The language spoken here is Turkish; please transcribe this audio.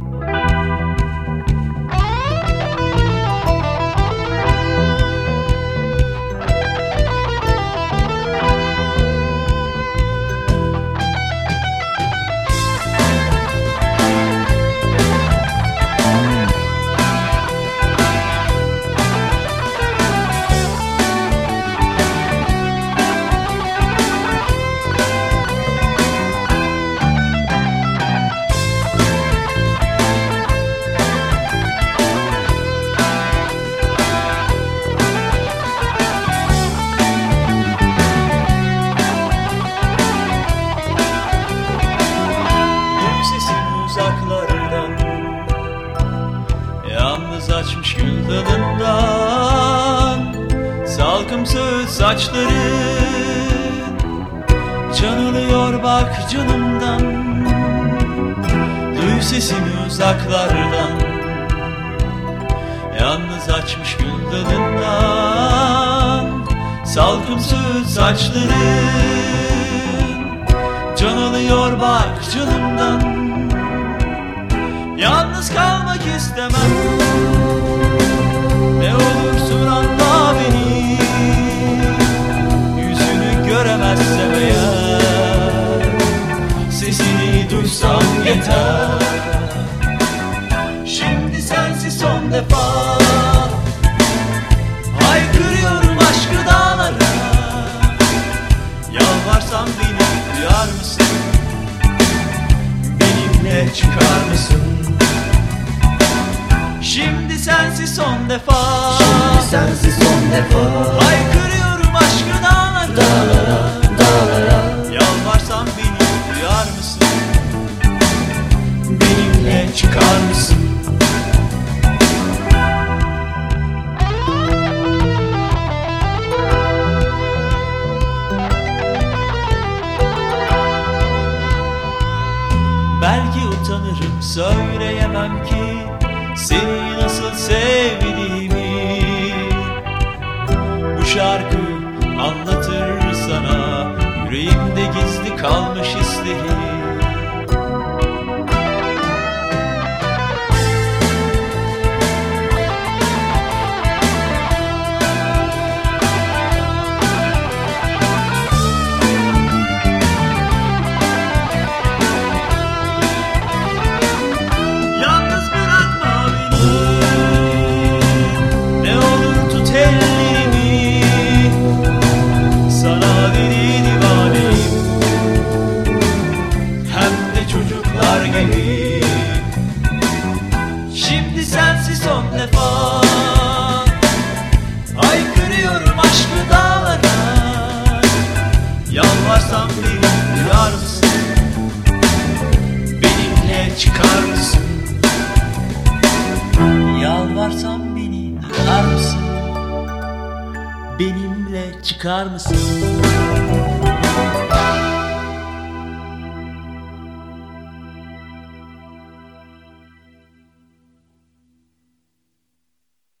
Gül Yalnız açmış gül dalından Salkımsız saçların Canılıyor bak canımdan. Duy sesimi uzaklardan. Yalnız açmış gül dalından Salkımsız saçların Can alıyor bak canımdan. Yalnız kalmak istemem yeter Şimdi sensiz son defa. Haykırıyorum aşkı dağlara. Yalvarsam beni duyar mısın? Benimle çıkar mısın? Şimdi sensiz son defa. Şimdi sensiz son defa. Haykırıyorum aşkı dağlara Dağlara, dağlara çıkar mısın? Belki utanırım söyleyemem ki Seni nasıl sevdiğimi Bu şarkı anlatır sana Yüreğimde gizli kalmış hisleri Yalvarsam beni duyar mısın? Benimle çıkar mısın? Yalvarsam beni duyar mısın? Benimle çıkar mısın?